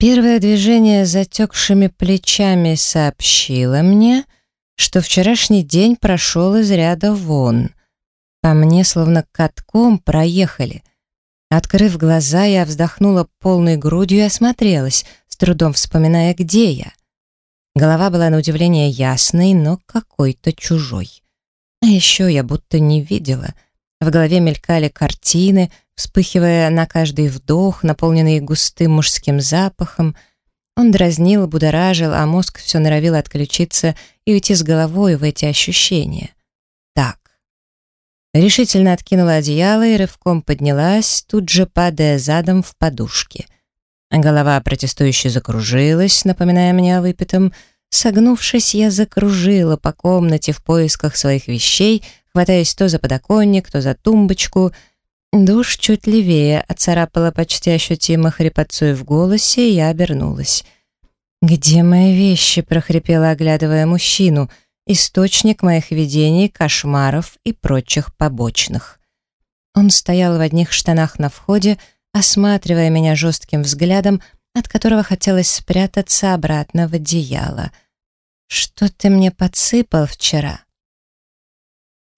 Первое движение затекшими плечами сообщило мне, что вчерашний день прошел из ряда вон. По мне словно катком проехали. Открыв глаза, я вздохнула полной грудью и осмотрелась, с трудом вспоминая, где я. Голова была на удивление ясной, но какой-то чужой. А еще я будто не видела. В голове мелькали картины, вспыхивая на каждый вдох, наполненный густым мужским запахом. Он дразнил, будоражил, а мозг все норовил отключиться и уйти с головой в эти ощущения. Так. Решительно откинула одеяло и рывком поднялась, тут же падая задом в подушки. Голова протестующе закружилась, напоминая мне о выпитом. Согнувшись, я закружила по комнате в поисках своих вещей, хватаясь то за подоконник, то за тумбочку — Душ чуть левее, оцарапала почти ощутимо хрипотцой в голосе, и я обернулась. «Где мои вещи?» — прохрипела, оглядывая мужчину. «Источник моих видений, кошмаров и прочих побочных». Он стоял в одних штанах на входе, осматривая меня жестким взглядом, от которого хотелось спрятаться обратно в одеяло. «Что ты мне подсыпал вчера?»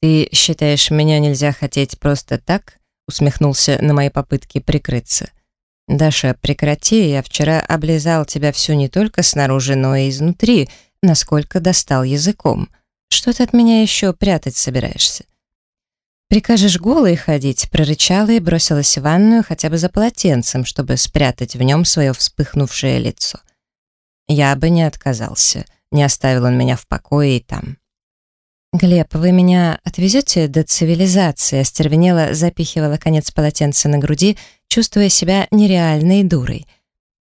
«Ты считаешь, меня нельзя хотеть просто так?» усмехнулся на мои попытки прикрыться. «Даша, прекрати, я вчера облизал тебя всю не только снаружи, но и изнутри, насколько достал языком. Что ты от меня еще прятать собираешься?» «Прикажешь голой ходить», — прорычала и бросилась в ванную хотя бы за полотенцем, чтобы спрятать в нем свое вспыхнувшее лицо. Я бы не отказался, не оставил он меня в покое и там. «Глеб, вы меня отвезете до цивилизации?» Остервенела, запихивала конец полотенца на груди, чувствуя себя нереальной дурой.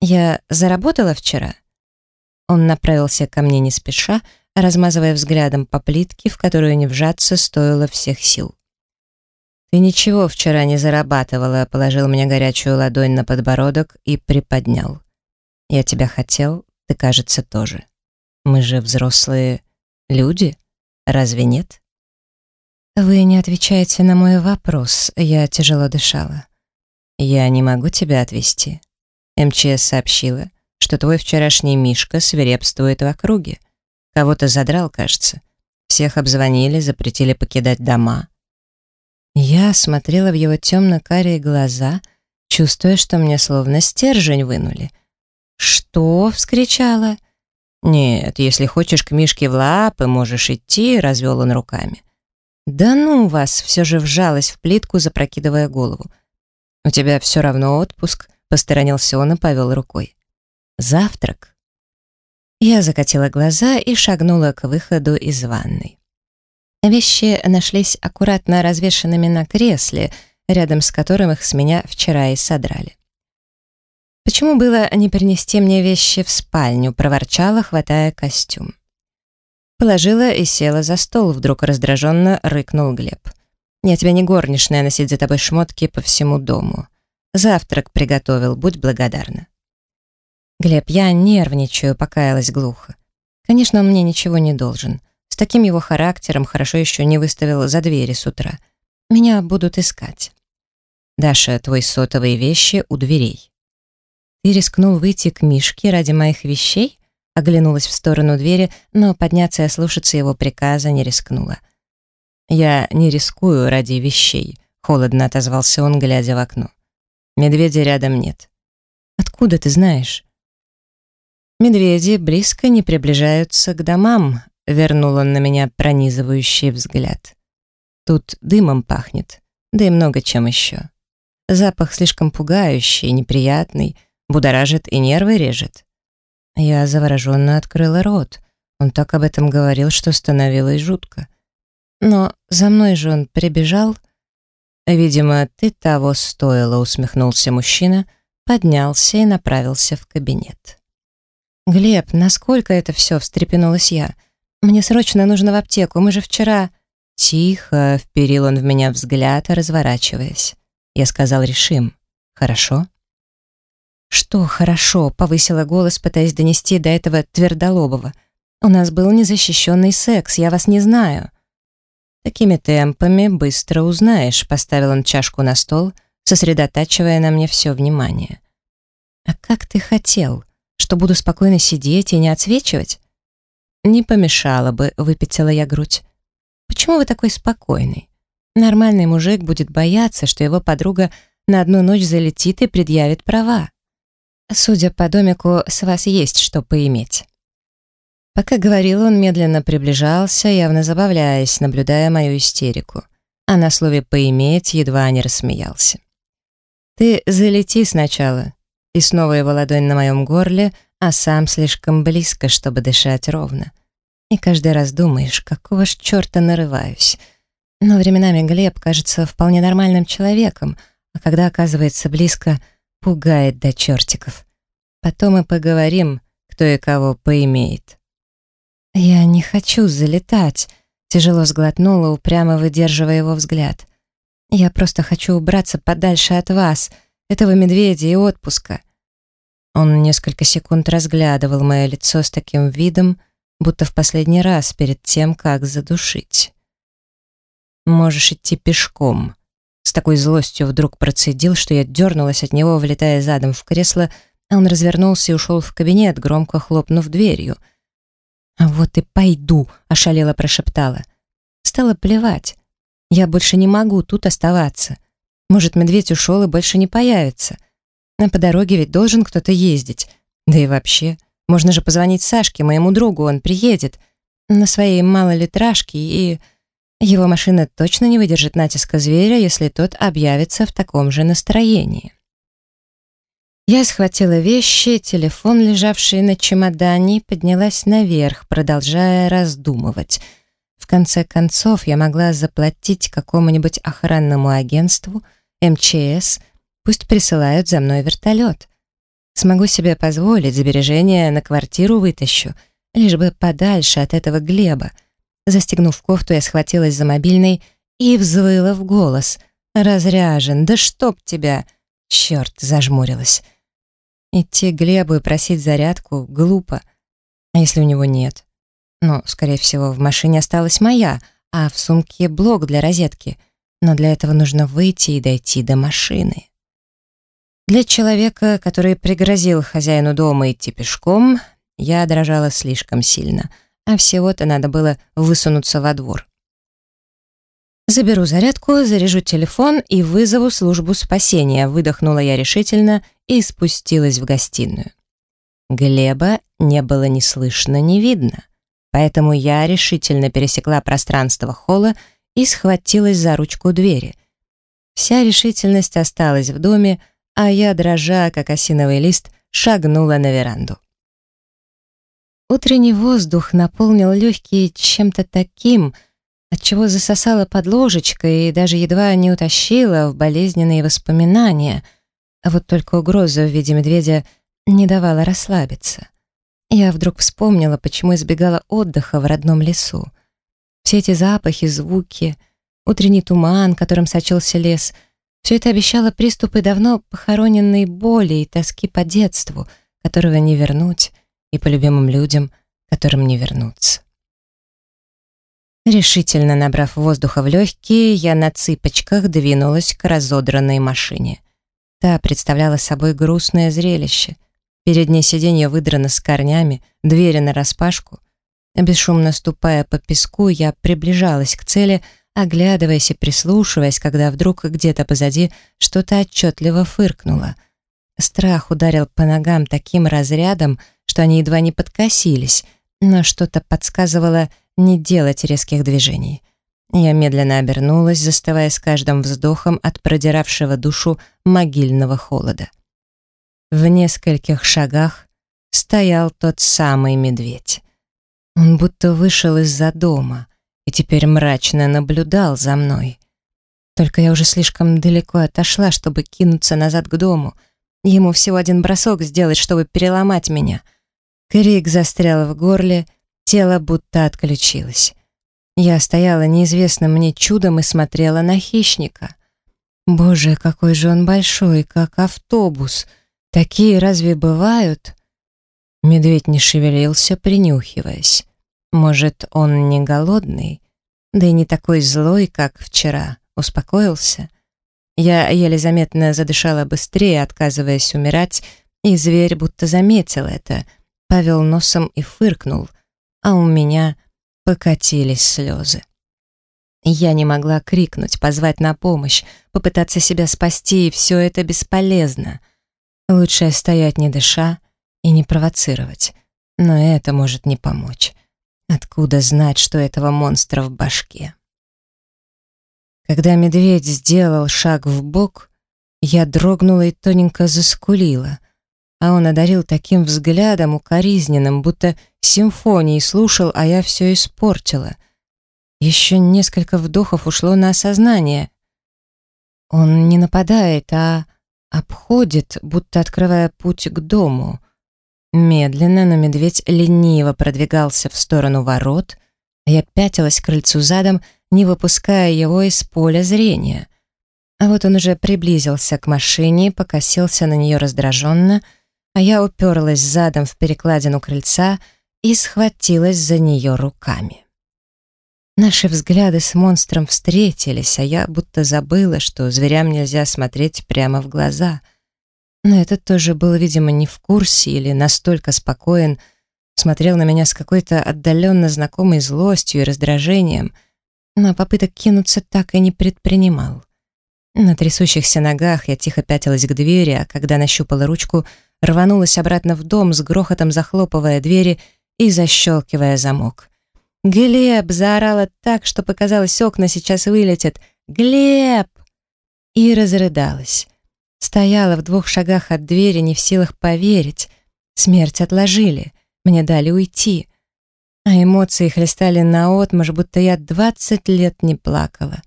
«Я заработала вчера?» Он направился ко мне не спеша, размазывая взглядом по плитке, в которую не вжаться стоило всех сил. «Ты ничего вчера не зарабатывала», — положил мне горячую ладонь на подбородок и приподнял. «Я тебя хотел, ты, кажется, тоже. Мы же взрослые люди». Разве нет? Вы не отвечаете на мой вопрос. Я тяжело дышала. Я не могу тебя отвезти. МЧС сообщила, что твой вчерашний Мишка свирепствует в округе. Кого-то задрал, кажется. Всех обзвонили, запретили покидать дома. Я смотрела в его темно-карие глаза, чувствуя, что мне словно стержень вынули. «Что?» — вскричала. «Нет, если хочешь к Мишке в лапы, можешь идти», — развел он руками. «Да ну вас!» — все же вжалась в плитку, запрокидывая голову. «У тебя все равно отпуск», — посторонился он и повел рукой. «Завтрак». Я закатила глаза и шагнула к выходу из ванной. Вещи нашлись аккуратно развешанными на кресле, рядом с которым их с меня вчера и содрали. «Почему было не принести мне вещи в спальню?» — проворчала, хватая костюм. Положила и села за стол, вдруг раздраженно рыкнул Глеб. «Я тебя не горничная носить за тобой шмотки по всему дому. Завтрак приготовил, будь благодарна». «Глеб, я нервничаю», — покаялась глухо. «Конечно, он мне ничего не должен. С таким его характером хорошо еще не выставил за двери с утра. Меня будут искать». «Даша, твой сотовые вещи у дверей». «Ты рискнул выйти к Мишке ради моих вещей?» Оглянулась в сторону двери, но подняться и ослушаться его приказа не рискнула. «Я не рискую ради вещей», — холодно отозвался он, глядя в окно. «Медведя рядом нет». «Откуда ты знаешь?» «Медведи близко не приближаются к домам», — вернул он на меня пронизывающий взгляд. «Тут дымом пахнет, да и много чем еще. Запах слишком пугающий, неприятный, — будоражит и нервы режет. Я завороженно открыла рот. Он так об этом говорил, что становилось жутко. Но за мной же он прибежал. Видимо, ты того стоило, усмехнулся мужчина, поднялся и направился в кабинет. Глеб, насколько это все, встрепенулась я. Мне срочно нужно в аптеку, мы же вчера... Тихо, вперил он в меня взгляд, разворачиваясь. Я сказал, решим. Хорошо? «Что хорошо?» — повысила голос, пытаясь донести до этого твердолобого. «У нас был незащищенный секс, я вас не знаю». «Такими темпами быстро узнаешь», — поставил он чашку на стол, сосредотачивая на мне все внимание. «А как ты хотел?» Что буду спокойно сидеть и не отсвечивать? Не помешало бы, выпятила я грудь. Почему вы такой спокойный? Нормальный мужик будет бояться, что его подруга на одну ночь залетит и предъявит права. Судя по домику, с вас есть что поиметь. Пока говорил, он медленно приближался, явно забавляясь, наблюдая мою истерику. А на слове «поиметь» едва не рассмеялся. «Ты залети сначала». И снова его ладонь на моем горле, а сам слишком близко, чтобы дышать ровно. И каждый раз думаешь, какого ж черта нарываюсь. Но временами Глеб кажется вполне нормальным человеком, а когда оказывается близко, пугает до чертиков. Потом и поговорим, кто и кого поимеет. «Я не хочу залетать», — тяжело сглотнула, упрямо выдерживая его взгляд. «Я просто хочу убраться подальше от вас, этого медведя и отпуска». Он несколько секунд разглядывал мое лицо с таким видом, будто в последний раз перед тем, как задушить. «Можешь идти пешком», — с такой злостью вдруг процедил, что я дернулась от него, влетая задом в кресло, а он развернулся и ушел в кабинет, громко хлопнув дверью — «А вот и пойду», — ошалела прошептала. Стало плевать. Я больше не могу тут оставаться. Может, медведь ушел и больше не появится. А по дороге ведь должен кто-то ездить. Да и вообще, можно же позвонить Сашке, моему другу, он приедет. На своей малолитражке, и... Его машина точно не выдержит натиска зверя, если тот объявится в таком же настроении. Я схватила вещи, телефон, лежавший на чемодане, поднялась наверх, продолжая раздумывать. В конце концов, я могла заплатить какому-нибудь охранному агентству, МЧС, пусть присылают за мной вертолет. Смогу себе позволить, сбережения на квартиру вытащу, лишь бы подальше от этого Глеба. Застегнув кофту, я схватилась за мобильный и взвыла в голос. «Разряжен, да чтоб тебя!» Черт, зажмурилась. Идти к Глебу и просить зарядку глупо. А если у него нет? Ну, скорее всего, в машине осталась моя, а в сумке блок для розетки. Но для этого нужно выйти и дойти до машины. Для человека, который пригрозил хозяину дома идти пешком, я дрожала слишком сильно, а всего-то надо было высунуться во двор. «Заберу зарядку, заряжу телефон и вызову службу спасения», выдохнула я решительно и спустилась в гостиную. Глеба не было ни слышно, ни видно, поэтому я решительно пересекла пространство холла и схватилась за ручку двери. Вся решительность осталась в доме, а я, дрожа, как осиновый лист, шагнула на веранду. Утренний воздух наполнил легкие чем-то таким, отчего засосала под ложечкой и даже едва не утащила в болезненные воспоминания, а вот только угроза в виде медведя не давала расслабиться. Я вдруг вспомнила, почему избегала отдыха в родном лесу. Все эти запахи, звуки, утренний туман, которым сочился лес — все это обещало приступы давно похороненной боли и тоски по детству, которого не вернуть, и по любимым людям, которым не вернуться. Решительно набрав воздуха в легкие, я на цыпочках двинулась к разодранной машине. Та представляла собой грустное зрелище. Переднее сиденье выдрано с корнями, двери нараспашку. Бесшумно ступая по песку, я приближалась к цели, оглядываясь и прислушиваясь, когда вдруг где-то позади что-то отчетливо фыркнуло. Страх ударил по ногам таким разрядом, что они едва не подкосились, но что-то подсказывало не делать резких движений. Я медленно обернулась, застывая с каждым вздохом от продиравшего душу могильного холода. В нескольких шагах стоял тот самый медведь. Он будто вышел из-за дома и теперь мрачно наблюдал за мной. Только я уже слишком далеко отошла, чтобы кинуться назад к дому. Ему всего один бросок сделать, чтобы переломать меня. Крик застрял в горле — Тело будто отключилось. Я стояла неизвестным мне чудом и смотрела на хищника. Боже, какой же он большой, как автобус. Такие разве бывают? Медведь не шевелился, принюхиваясь. Может, он не голодный? Да и не такой злой, как вчера. Успокоился? Я еле заметно задышала быстрее, отказываясь умирать, И зверь будто заметил это, повел носом и фыркнул, а у меня покатились слезы. Я не могла крикнуть, позвать на помощь, попытаться себя спасти, и все это бесполезно. Лучше стоять не дыша и не провоцировать. Но это может не помочь. Откуда знать, что этого монстра в башке? Когда медведь сделал шаг в бок, я дрогнула и тоненько заскулила, а он одарил таким взглядом укоризненным, будто симфонии слушал, а я все испортила. Еще несколько вдохов ушло на осознание. Он не нападает, а обходит, будто открывая путь к дому. Медленно, но медведь лениво продвигался в сторону ворот, а я пятилась к крыльцу задом, не выпуская его из поля зрения. А вот он уже приблизился к машине, покосился на нее раздраженно, а я уперлась задом в перекладину крыльца и схватилась за нее руками. Наши взгляды с монстром встретились, а я будто забыла, что зверям нельзя смотреть прямо в глаза. Но этот тоже был, видимо, не в курсе или настолько спокоен, смотрел на меня с какой-то отдаленно знакомой злостью и раздражением, но попыток кинуться так и не предпринимал. На трясущихся ногах я тихо пятилась к двери, а когда нащупала ручку, рванулась обратно в дом с грохотом захлопывая двери и защелкивая замок. «Глеб!» — заорала так, что показалось, окна сейчас вылетят. «Глеб!» И разрыдалась. Стояла в двух шагах от двери, не в силах поверить. Смерть отложили, мне дали уйти. А эмоции хлестали наотмашь, будто я двадцать лет не плакала.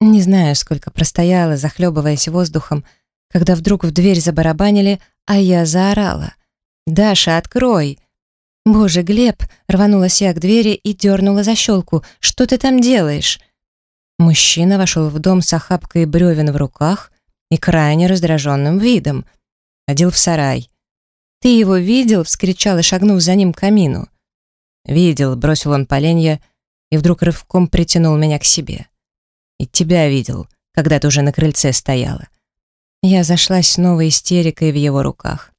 Не знаю, сколько простояла, захлебываясь воздухом, когда вдруг в дверь забарабанили, а я заорала. «Даша, открой!» «Боже, Глеб!» — рванулась я к двери и дернула защелку. «Что ты там делаешь?» Мужчина вошел в дом с охапкой бревен в руках и крайне раздраженным видом. Ходил в сарай. «Ты его видел?» — вскричал и шагнув за ним к камину. «Видел», — бросил он поленья и вдруг рывком притянул меня к себе. «И тебя видел, когда ты уже на крыльце стояла». Я зашлась снова истерикой в его руках.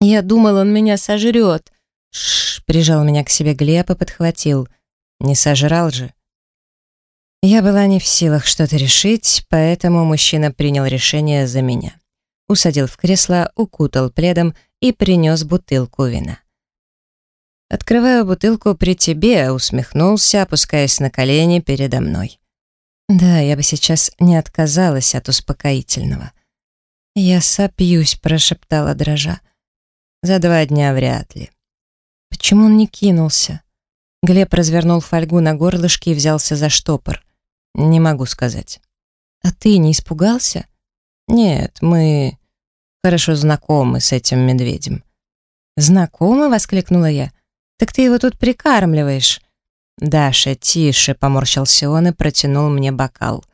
«Я думал, он меня сожрет», Шш, прижал меня к себе Глеб и подхватил. Не сожрал же. Я была не в силах что-то решить, поэтому мужчина принял решение за меня. Усадил в кресло, укутал пледом и принес бутылку вина. Открываю бутылку при тебе, усмехнулся, опускаясь на колени передо мной. Да, я бы сейчас не отказалась от успокоительного. Я сопьюсь, прошептала дрожа. За два дня вряд ли. Почему он не кинулся? Глеб развернул фольгу на горлышке и взялся за штопор. Не могу сказать. А ты не испугался? Нет, мы хорошо знакомы с этим медведем. Знакомы? воскликнула я. Так ты его тут прикармливаешь. Даша, тише, поморщился он и протянул мне бокал.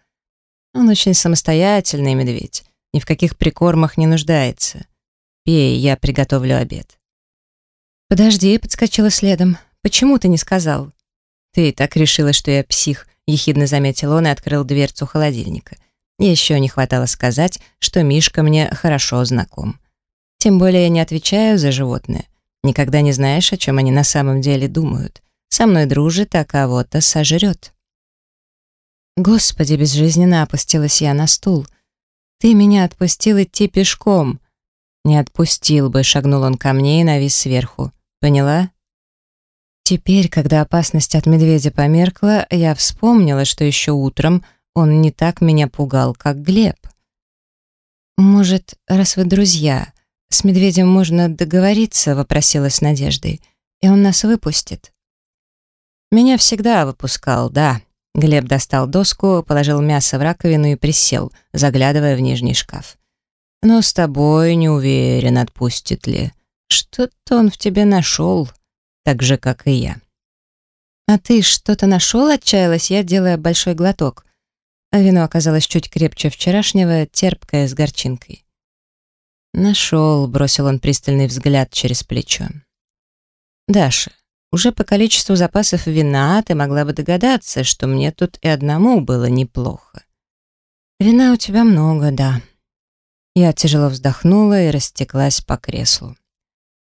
Он очень самостоятельный медведь, ни в каких прикормах не нуждается. Пей, я приготовлю обед. «Подожди», — подскочила следом. «Почему ты не сказал?» «Ты так решила, что я псих», — ехидно заметил он и открыл дверцу холодильника. Еще не хватало сказать, что Мишка мне хорошо знаком. Тем более я не отвечаю за животное. Никогда не знаешь, о чем они на самом деле думают. Со мной дружит, а кого-то сожрет. Господи, безжизненно опустилась я на стул. Ты меня отпустил идти пешком. Не отпустил бы, шагнул он ко мне и навис сверху. Поняла? Теперь, когда опасность от медведя померкла, я вспомнила, что еще утром он не так меня пугал, как Глеб. «Может, раз вы друзья, с медведем можно договориться?» — вопросила с надеждой. «И он нас выпустит?» «Меня всегда выпускал, да». Глеб достал доску, положил мясо в раковину и присел, заглядывая в нижний шкаф. «Но с тобой не уверен, отпустит ли. Что-то он в тебе нашел, так же, как и я. «А ты что-то нашел?» — отчаялась я, делая большой глоток. А вино оказалось чуть крепче вчерашнего, терпкое, с горчинкой. «Нашел», — бросил он пристальный взгляд через плечо. «Даша, уже по количеству запасов вина ты могла бы догадаться, что мне тут и одному было неплохо». «Вина у тебя много, да», Я тяжело вздохнула и растеклась по креслу.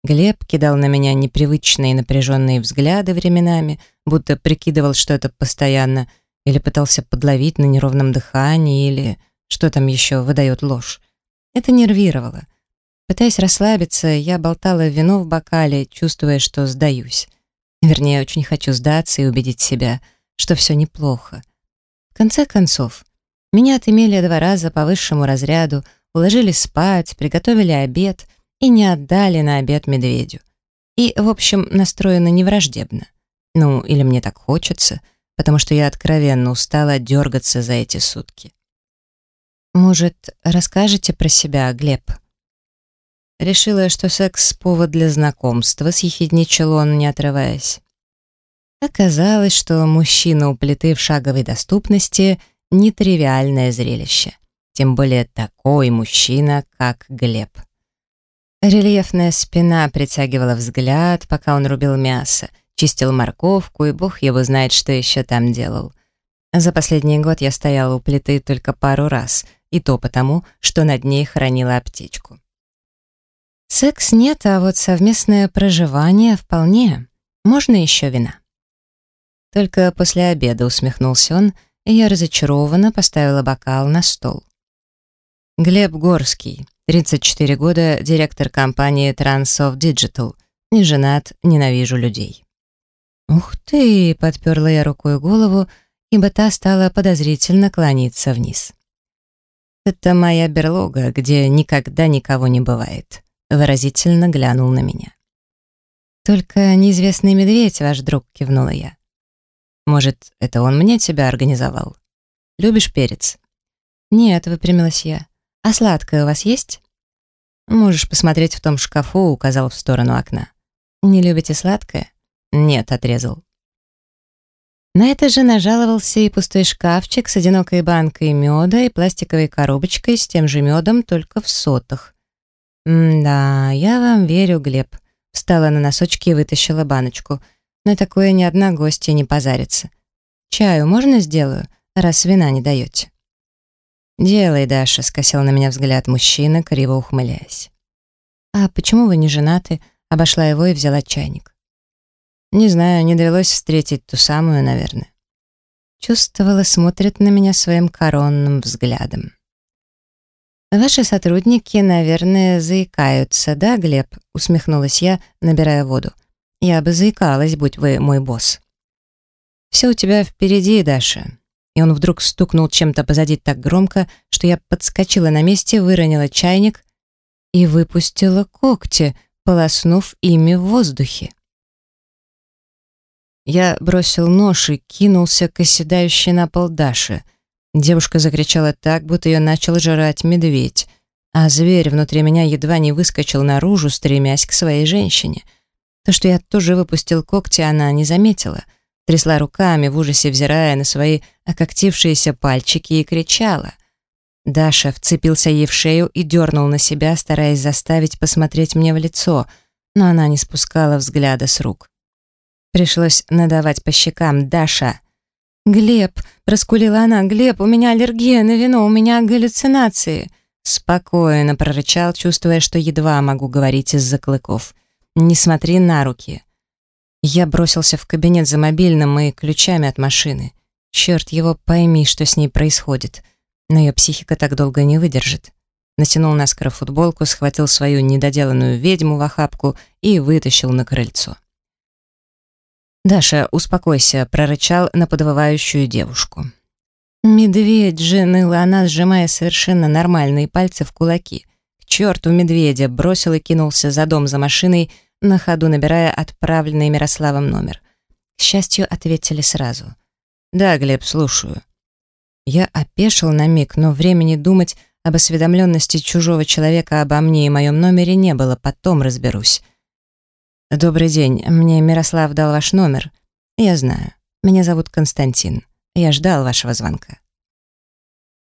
Глеб кидал на меня непривычные напряженные взгляды временами, будто прикидывал, что это постоянно, или пытался подловить на неровном дыхании, или что там еще выдает ложь. Это нервировало. Пытаясь расслабиться, я болтала вино в бокале, чувствуя, что сдаюсь. Вернее, очень хочу сдаться и убедить себя, что все неплохо. В конце концов, меня отымели два раза по высшему разряду, уложили спать, приготовили обед — и не отдали на обед медведю. И, в общем, настроена невраждебно. Ну, или мне так хочется, потому что я откровенно устала дергаться за эти сутки. «Может, расскажете про себя, Глеб?» Решила, что секс — повод для знакомства, съехидничал он, не отрываясь. Оказалось, что мужчина у плиты в шаговой доступности — нетривиальное зрелище. Тем более такой мужчина, как Глеб. Рельефная спина притягивала взгляд, пока он рубил мясо, чистил морковку, и бог его знает, что еще там делал. За последний год я стояла у плиты только пару раз, и то потому, что над ней хранила аптечку. Секс нет, а вот совместное проживание вполне. Можно еще вина. Только после обеда усмехнулся он, и я разочарованно поставила бокал на стол. Глеб Горский, 34 года, директор компании Transoft Digital. Не женат, ненавижу людей. «Ух ты!» — подперла я рукой голову, ибо та стала подозрительно клониться вниз. «Это моя берлога, где никогда никого не бывает», — выразительно глянул на меня. «Только неизвестный медведь, ваш друг», — кивнула я. «Может, это он мне тебя организовал? Любишь перец?» «Нет», — выпрямилась я. «А сладкое у вас есть?» «Можешь посмотреть в том шкафу», — указал в сторону окна. «Не любите сладкое?» «Нет», — отрезал. На это же нажаловался и пустой шкафчик с одинокой банкой меда и пластиковой коробочкой с тем же медом, только в сотах. «Да, я вам верю, Глеб», — встала на носочки и вытащила баночку. «На такое ни одна гостья не позарится. Чаю можно сделаю, раз вина не даете?» «Делай, Даша», — скосил на меня взгляд мужчина, криво ухмыляясь. «А почему вы не женаты?» — обошла его и взяла чайник. «Не знаю, не довелось встретить ту самую, наверное». Чувствовала, смотрит на меня своим коронным взглядом. «Ваши сотрудники, наверное, заикаются, да, Глеб?» — усмехнулась я, набирая воду. «Я бы заикалась, будь вы мой босс». «Все у тебя впереди, Даша и он вдруг стукнул чем-то позади так громко, что я подскочила на месте, выронила чайник и выпустила когти, полоснув ими в воздухе. Я бросил нож и кинулся к оседающей на пол Даше. Девушка закричала так, будто ее начал жрать медведь, а зверь внутри меня едва не выскочил наружу, стремясь к своей женщине. То, что я тоже выпустил когти, она не заметила — трясла руками, в ужасе взирая на свои ококтившиеся пальчики и кричала. Даша вцепился ей в шею и дернул на себя, стараясь заставить посмотреть мне в лицо, но она не спускала взгляда с рук. Пришлось надавать по щекам «Даша!» «Глеб!» — проскулила она. «Глеб, у меня аллергия на вино, у меня галлюцинации!» Спокойно прорычал, чувствуя, что едва могу говорить из-за клыков. «Не смотри на руки!» Я бросился в кабинет за мобильным и ключами от машины. Черт его пойми, что с ней происходит. Но ее психика так долго не выдержит. Натянул наскоро футболку, схватил свою недоделанную ведьму в охапку и вытащил на крыльцо. «Даша, успокойся», — прорычал на подвывающую девушку. «Медведь же!» — ныла она, сжимая совершенно нормальные пальцы в кулаки. «К черту медведя!» — бросил и кинулся за дом за машиной, на ходу набирая отправленный Мирославом номер. К счастью, ответили сразу. «Да, Глеб, слушаю». Я опешил на миг, но времени думать об осведомленности чужого человека обо мне и моем номере не было, потом разберусь. «Добрый день, мне Мирослав дал ваш номер. Я знаю. Меня зовут Константин. Я ждал вашего звонка».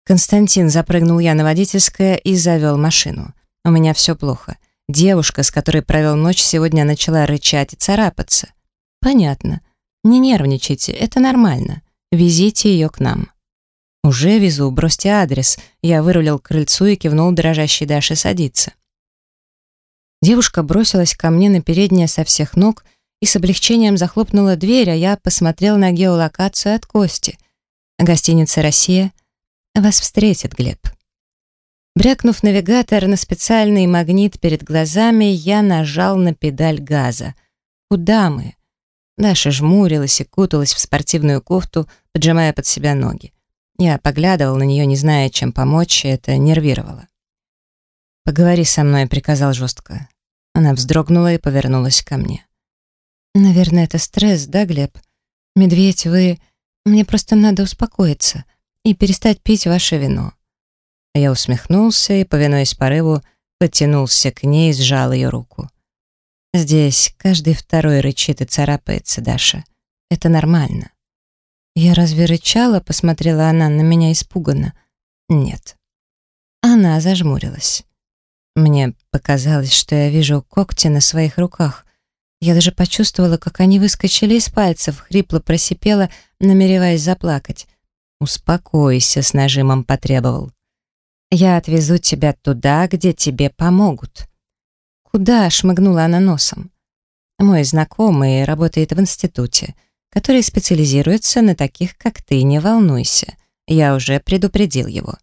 Константин запрыгнул я на водительское и завел машину. У меня все плохо. Девушка, с которой провел ночь, сегодня начала рычать и царапаться. Понятно. Не нервничайте, это нормально. Везите ее к нам. «Уже везу, бросьте адрес». Я вырулил к крыльцу и кивнул дрожащей Даше садиться. Девушка бросилась ко мне на переднее со всех ног и с облегчением захлопнула дверь, а я посмотрел на геолокацию от Кости. Гостиница «Россия». Вас встретит Глеб. Брякнув навигатор на специальный магнит перед глазами, я нажал на педаль газа. Куда мы? Даша жмурилась и куталась в спортивную кофту, поджимая под себя ноги. Я поглядывал на нее, не зная, чем помочь, и это нервировало. «Поговори со мной», — приказал жестко. Она вздрогнула и повернулась ко мне. «Наверное, это стресс, да, Глеб? Медведь, вы... Мне просто надо успокоиться и перестать пить ваше вино». Я усмехнулся и, повинуясь порыву, подтянулся к ней и сжал ее руку. «Здесь каждый второй рычит и царапается, Даша. Это нормально». «Я разве рычала?» — посмотрела она на меня испуганно. «Нет». Она зажмурилась. Мне показалось, что я вижу когти на своих руках. Я даже почувствовала, как они выскочили из пальцев, хрипло просипела, намереваясь заплакать. «Успокойся», — с нажимом потребовал. «Я отвезу тебя туда, где тебе помогут». «Куда?» — шмыгнула она носом. «Мой знакомый работает в институте, который специализируется на таких, как ты, не волнуйся. Я уже предупредил его».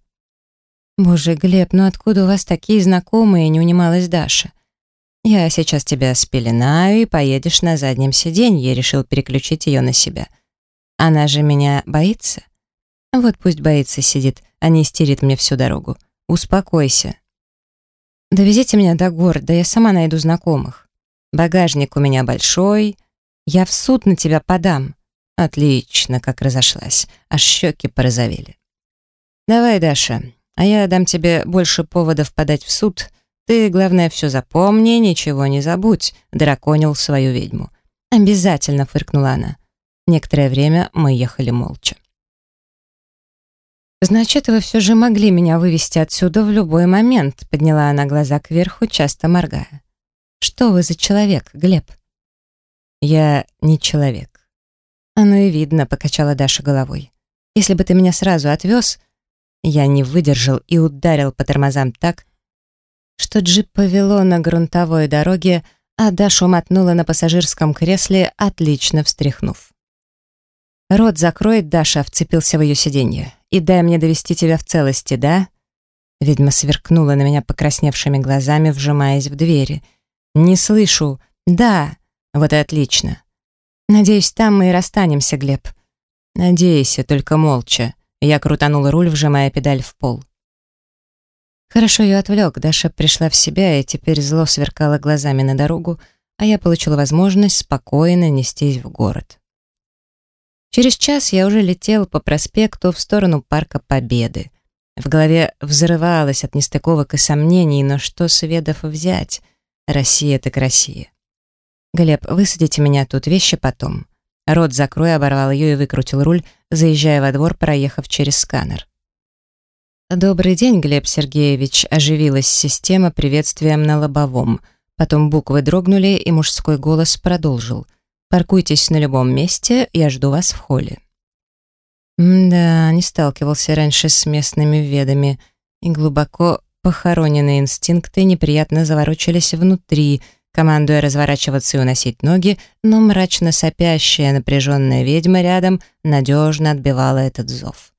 «Боже, Глеб, ну откуда у вас такие знакомые?» — не унималась Даша. «Я сейчас тебя спеленаю и поедешь на заднем сиденье», — решил переключить ее на себя. «Она же меня боится?» «Вот пусть боится, сидит, а не истерит мне всю дорогу. Успокойся». «Довезите меня до города, я сама найду знакомых. Багажник у меня большой, я в суд на тебя подам». «Отлично, как разошлась, аж щеки порозовели». «Давай, Даша, а я дам тебе больше поводов подать в суд. Ты, главное, все запомни, ничего не забудь», — драконил свою ведьму. «Обязательно», — фыркнула она. Некоторое время мы ехали молча. «Значит, вы все же могли меня вывести отсюда в любой момент», — подняла она глаза кверху, часто моргая. «Что вы за человек, Глеб?» «Я не человек». «Оно и видно», — покачала Даша головой. «Если бы ты меня сразу отвез, я не выдержал и ударил по тормозам так, что джип повело на грунтовой дороге, а Дашу мотнула на пассажирском кресле, отлично встряхнув. «Рот закроет, Даша», — вцепился в ее сиденье. «И дай мне довести тебя в целости, да?» Ведьма сверкнула на меня покрасневшими глазами, вжимаясь в двери. «Не слышу. Да. Вот и отлично. Надеюсь, там мы и расстанемся, Глеб». «Надейся, только молча». Я крутанул руль, вжимая педаль в пол. Хорошо ее отвлек, Даша пришла в себя и теперь зло сверкала глазами на дорогу, а я получила возможность спокойно нестись в город. Через час я уже летел по проспекту в сторону Парка Победы. В голове взрывалось от нестыковок и сомнений, но что с ведов взять? Россия так Россия. «Глеб, высадите меня тут, вещи потом». Рот закрой, оборвал ее и выкрутил руль, заезжая во двор, проехав через сканер. «Добрый день, Глеб Сергеевич», — оживилась система приветствием на лобовом. Потом буквы дрогнули, и мужской голос продолжил. «Паркуйтесь на любом месте, я жду вас в холле». да, не сталкивался раньше с местными ведами, и глубоко похороненные инстинкты неприятно заворочились внутри — командуя разворачиваться и уносить ноги, но мрачно сопящая напряженная ведьма рядом надежно отбивала этот зов.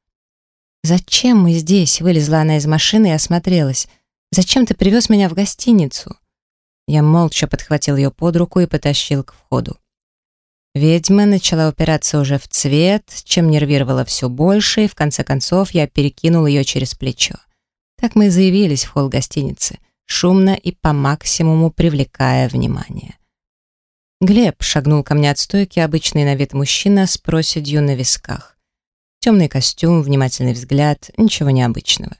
«Зачем мы здесь?» — вылезла она из машины и осмотрелась. «Зачем ты привез меня в гостиницу?» Я молча подхватил ее под руку и потащил к входу. Ведьма начала упираться уже в цвет, чем нервировала все больше, и в конце концов я перекинул ее через плечо. Так мы и заявились в холл гостиницы — шумно и по максимуму привлекая внимание. Глеб шагнул ко мне от стойки, обычный на вид мужчина с проседью на висках. Темный костюм, внимательный взгляд, ничего необычного.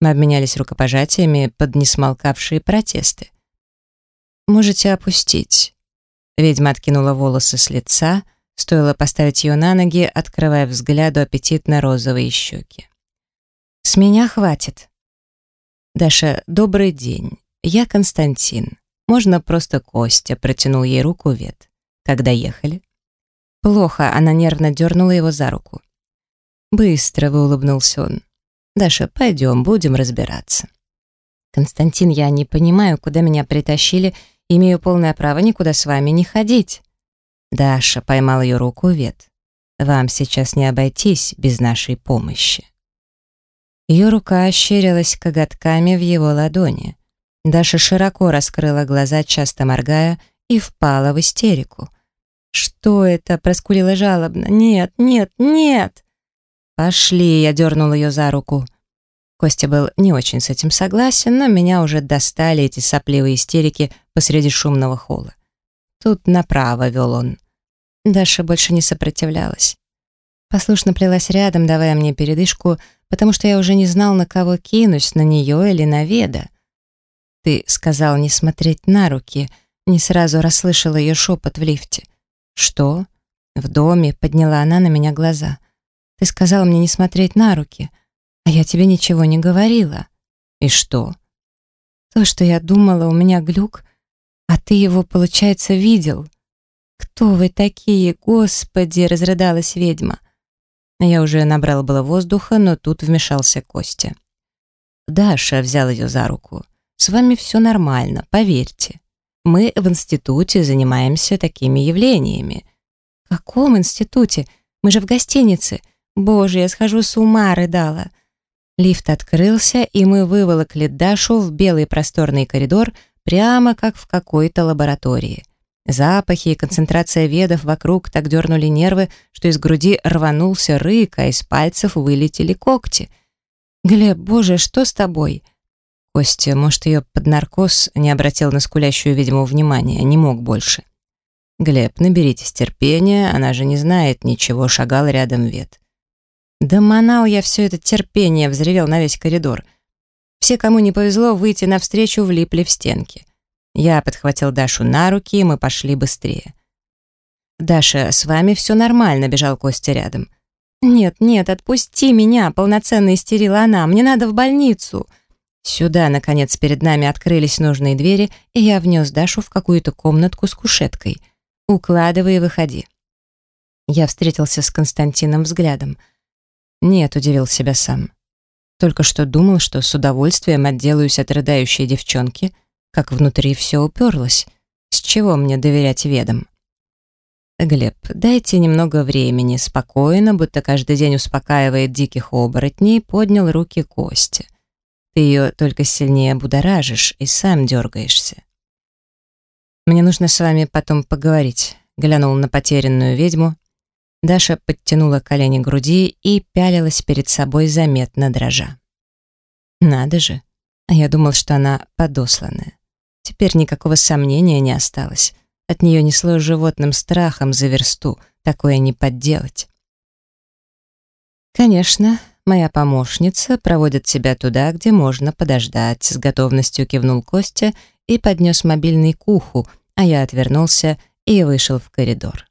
Мы обменялись рукопожатиями под несмолкавшие протесты. «Можете опустить». Ведьма откинула волосы с лица, стоило поставить ее на ноги, открывая взгляду аппетитно-розовые щеки. «С меня хватит». «Даша, добрый день. Я Константин. Можно просто Костя», — протянул ей руку Вет. «Когда ехали?» «Плохо», — она нервно дернула его за руку. Быстро улыбнулся он. «Даша, пойдем, будем разбираться». «Константин, я не понимаю, куда меня притащили, имею полное право никуда с вами не ходить». Даша поймал ее руку Вет. «Вам сейчас не обойтись без нашей помощи». Ее рука ощерилась коготками в его ладони. Даша широко раскрыла глаза, часто моргая, и впала в истерику. «Что это?» — проскулила жалобно. «Нет, нет, нет!» «Пошли!» — я дернул ее за руку. Костя был не очень с этим согласен, но меня уже достали эти сопливые истерики посреди шумного холла. Тут направо вел он. Даша больше не сопротивлялась. Послушно плелась рядом, давая мне передышку, потому что я уже не знал, на кого кинусь, на нее или на Веда. «Ты сказал не смотреть на руки», не сразу расслышала ее шепот в лифте. «Что?» В доме подняла она на меня глаза. «Ты сказал мне не смотреть на руки, а я тебе ничего не говорила». «И что?» «То, что я думала, у меня глюк, а ты его, получается, видел». «Кто вы такие, господи!» — разрыдалась ведьма. Я уже набрал было воздуха, но тут вмешался Костя. Даша взял ее за руку. «С вами все нормально, поверьте. Мы в институте занимаемся такими явлениями». «В каком институте? Мы же в гостинице. Боже, я схожу с ума!» — рыдала. Лифт открылся, и мы выволокли Дашу в белый просторный коридор, прямо как в какой-то лаборатории. Запахи и концентрация ведов вокруг так дернули нервы, что из груди рванулся рык, а из пальцев вылетели когти. «Глеб, боже, что с тобой?» Костя, может, ее под наркоз не обратил на скулящую ведьму внимания, не мог больше. «Глеб, наберитесь терпения, она же не знает ничего», — шагал рядом вед. «Да манал я все это терпение», — взревел на весь коридор. Все, кому не повезло выйти навстречу, влипли в стенки. Я подхватил Дашу на руки, и мы пошли быстрее. «Даша, с вами все нормально», — бежал Костя рядом. «Нет, нет, отпусти меня», — полноценно истерила она. «Мне надо в больницу». Сюда, наконец, перед нами открылись нужные двери, и я внес Дашу в какую-то комнатку с кушеткой. «Укладывай и выходи». Я встретился с Константином взглядом. «Нет», — удивил себя сам. Только что думал, что с удовольствием отделаюсь от рыдающей девчонки — как внутри все уперлось. С чего мне доверять ведам? Глеб, дайте немного времени, спокойно, будто каждый день успокаивает диких оборотней, поднял руки Кости. Ты ее только сильнее будоражишь и сам дергаешься. Мне нужно с вами потом поговорить, глянул на потерянную ведьму. Даша подтянула колени к груди и пялилась перед собой заметно дрожа. Надо же, а я думал, что она подосланная. Теперь никакого сомнения не осталось. От нее несло животным страхом за версту, такое не подделать. Конечно, моя помощница проводит тебя туда, где можно подождать, с готовностью кивнул Костя и поднес мобильный к уху, а я отвернулся и вышел в коридор.